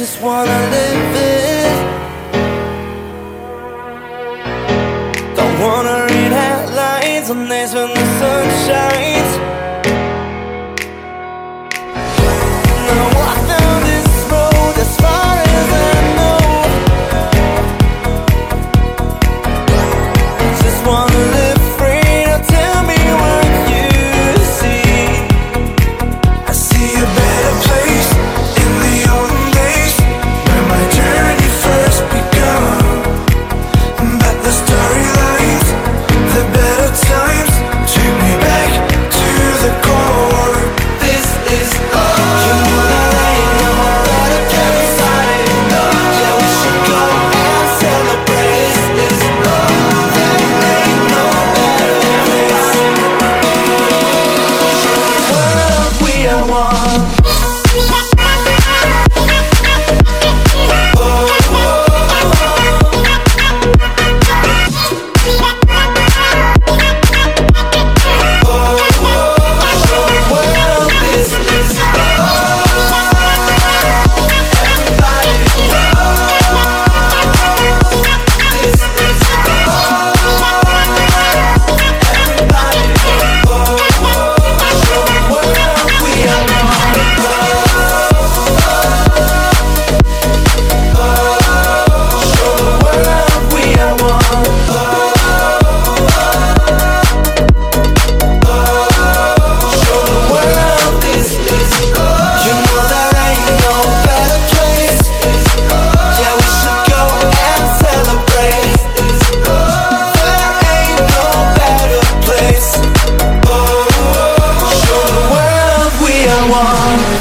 just wanna live it. Don't wanna read headlines on days when one.